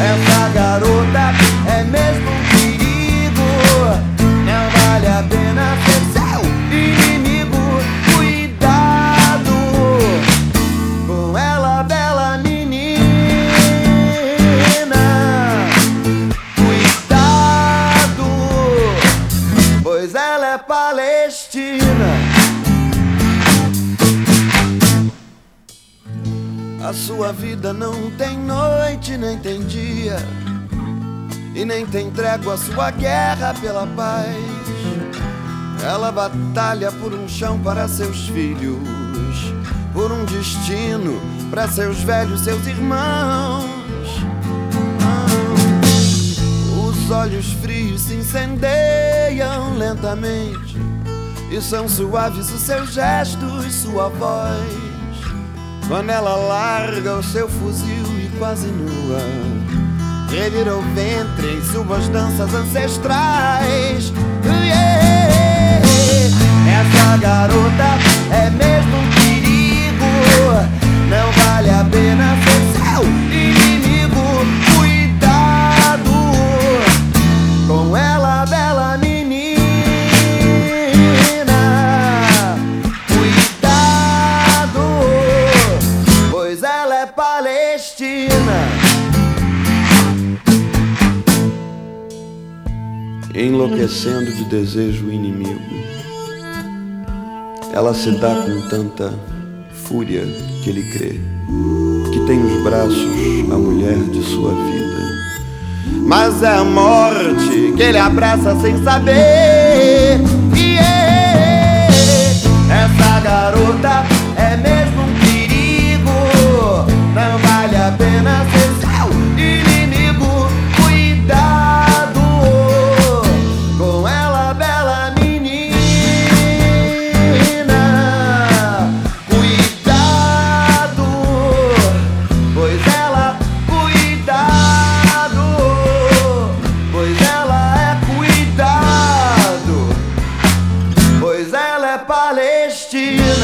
Essa garota é mesmo um perigo. Não vale a pena ser seu inimigo. Cuidado com ela, bela menina. Cuidado, pois ela é palestina. A sua vida não tem noite dia, e nem tem trégua sua guerra pela paz. Ela batalha por um chão para seus filhos, por um destino para seus velhos, seus irmãos. Os olhos frios se incendeiam lentamente, e são suaves os seus gestos, sua voz. Quando ela larga o seu fuzil e quase nua Revira o ventre em suas danças ancestrais. Yeah. Essa garota é mesmo um perigo. Não vale a pena ser seu inimigo. Cuidado com ela, bela menina. Cuidado, pois ela é palestina Enlouquecendo de desejo o inimigo. Ela se dá com tanta fúria que ele crê Que tem nos braços a mulher de sua vida. Mas é a morte que ele abraça sem saber palestina